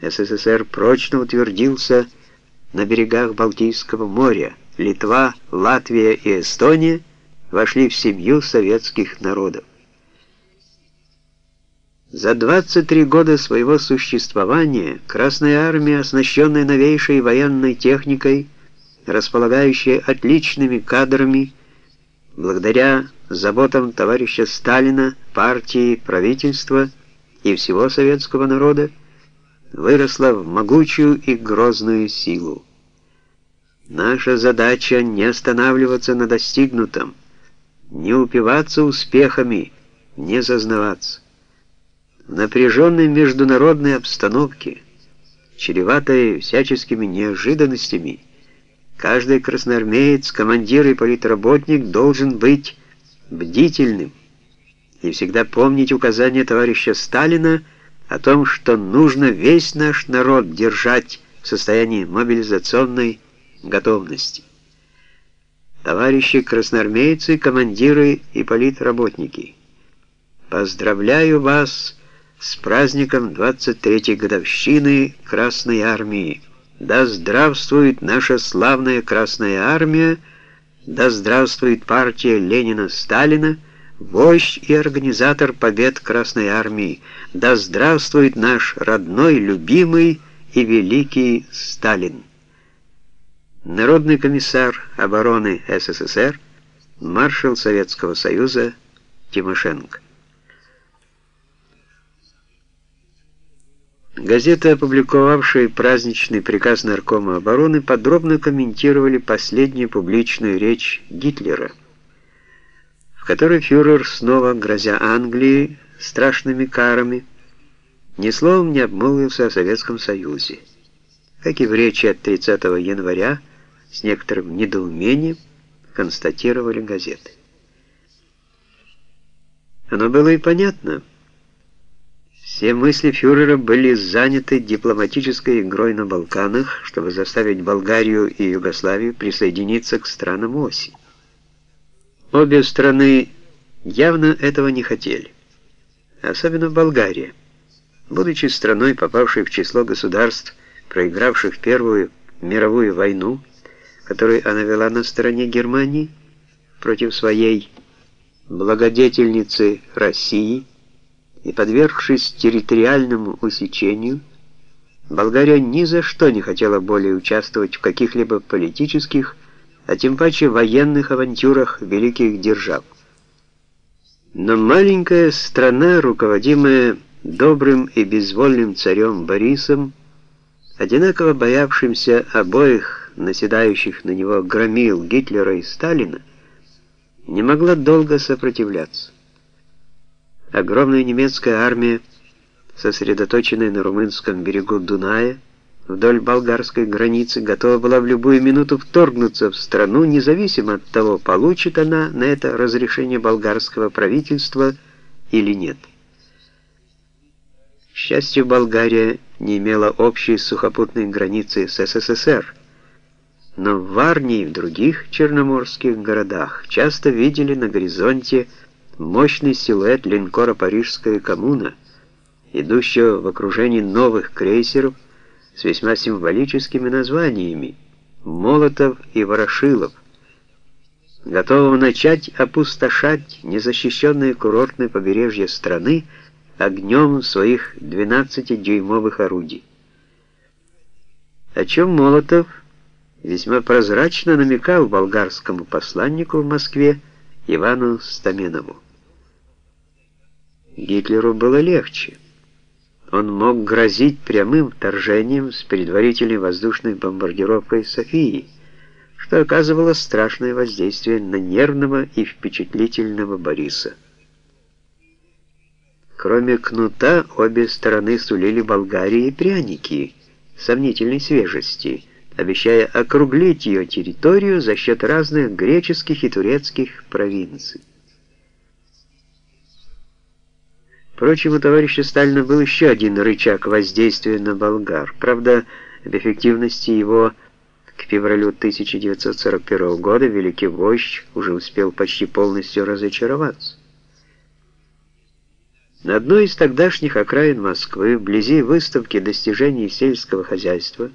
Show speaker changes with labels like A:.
A: СССР прочно утвердился на берегах Балтийского моря. Литва, Латвия и Эстония вошли в семью советских народов. За 23 года своего существования Красная Армия, оснащенная новейшей военной техникой, располагающая отличными кадрами, благодаря заботам товарища Сталина, партии, правительства и всего советского народа, выросла в могучую и грозную силу. Наша задача не останавливаться на достигнутом, не упиваться успехами, не зазнаваться. В напряженной международной обстановке, чреватой всяческими неожиданностями, каждый красноармеец, командир и политработник должен быть бдительным и всегда помнить указания товарища Сталина о том, что нужно весь наш народ держать в состоянии мобилизационной готовности. Товарищи красноармейцы, командиры и политработники, поздравляю вас с праздником 23-й годовщины Красной Армии. Да здравствует наша славная Красная Армия, да здравствует партия Ленина-Сталина, вождь и организатор побед Красной Армии, да здравствует наш родной, любимый и великий Сталин. Народный комиссар обороны СССР, маршал Советского Союза Тимошенко. Газеты, опубликовавшие праздничный приказ Наркома обороны, подробно комментировали последнюю публичную речь Гитлера, которой фюрер, снова грозя Англии страшными карами, ни словом не обмолвился о Советском Союзе. Как и в речи от 30 января, с некоторым недоумением констатировали газеты. Оно было и понятно – все мысли фюрера были заняты дипломатической игрой на Балканах, чтобы заставить Болгарию и Югославию присоединиться к странам оси. Обе страны явно этого не хотели, особенно Болгария. Будучи страной, попавшей в число государств, проигравших Первую мировую войну, которую она вела на стороне Германии против своей благодетельницы России, и подвергшись территориальному усечению, Болгария ни за что не хотела более участвовать в каких-либо политических, а тем паче военных авантюрах великих держав. Но маленькая страна, руководимая добрым и безвольным царем Борисом, одинаково боявшимся обоих наседающих на него громил Гитлера и Сталина, не могла долго сопротивляться. Огромная немецкая армия, сосредоточенная на румынском берегу Дуная, вдоль болгарской границы, готова была в любую минуту вторгнуться в страну, независимо от того, получит она на это разрешение болгарского правительства или нет. К счастью, Болгария не имела общей сухопутной границы с СССР, но в Варне и в других черноморских городах часто видели на горизонте мощный силуэт линкора «Парижская коммуна», идущего в окружении новых крейсеров с весьма символическими названиями «Молотов» и «Ворошилов», готового начать опустошать незащищенное курортное побережье страны огнем своих 12-дюймовых орудий. О чем Молотов весьма прозрачно намекал болгарскому посланнику в Москве Ивану Стаменову. Гитлеру было легче. Он мог грозить прямым вторжением с предварительной воздушной бомбардировкой Софии, что оказывало страшное воздействие на нервного и впечатлительного Бориса. Кроме кнута, обе стороны сулили Болгарии пряники сомнительной свежести, обещая округлить ее территорию за счет разных греческих и турецких провинций. Впрочем, у товарища Сталина был еще один рычаг воздействия на болгар. Правда, в эффективности его к февралю 1941 года великий вождь уже успел почти полностью разочароваться. На одной из тогдашних окраин Москвы, вблизи выставки достижений сельского хозяйства,